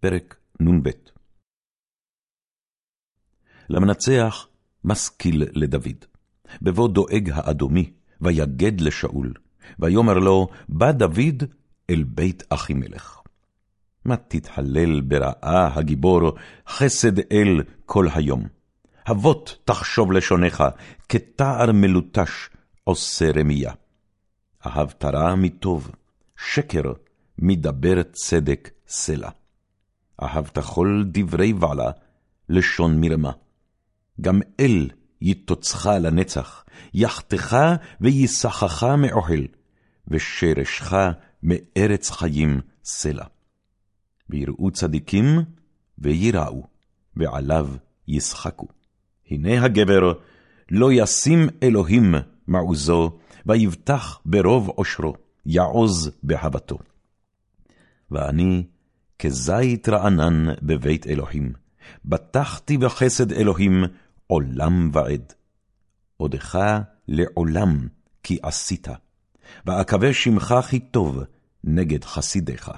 פרק נ"ב למנצח משכיל לדוד, בבוא דואג האדומי, ויגד לשאול, ויאמר לו, בא דוד אל בית אחימלך. מה תתהלל ברעה הגיבור, חסד אל כל היום. אבות תחשוב לשונך, כתער מלוטש עושה רמיה. אהבת רע מטוב, שקר מדבר צדק סלע. אהבת כל דברי בעלה, לשון מרמה. גם אל יתוצך לנצח, יחתך ויסחך מאוהל, ושרשך מארץ חיים סלע. ויראו צדיקים, ויראו, ועליו ישחקו. הנה הגבר, לא ישים אלוהים מעוזו, ויבטח ברוב עושרו, יעוז בהבתו. ואני, כזית רענן בבית אלוהים, בטחתי בחסד אלוהים עולם ועד. עודך לעולם כי עשית, ואקווה שמך כי טוב נגד חסידיך.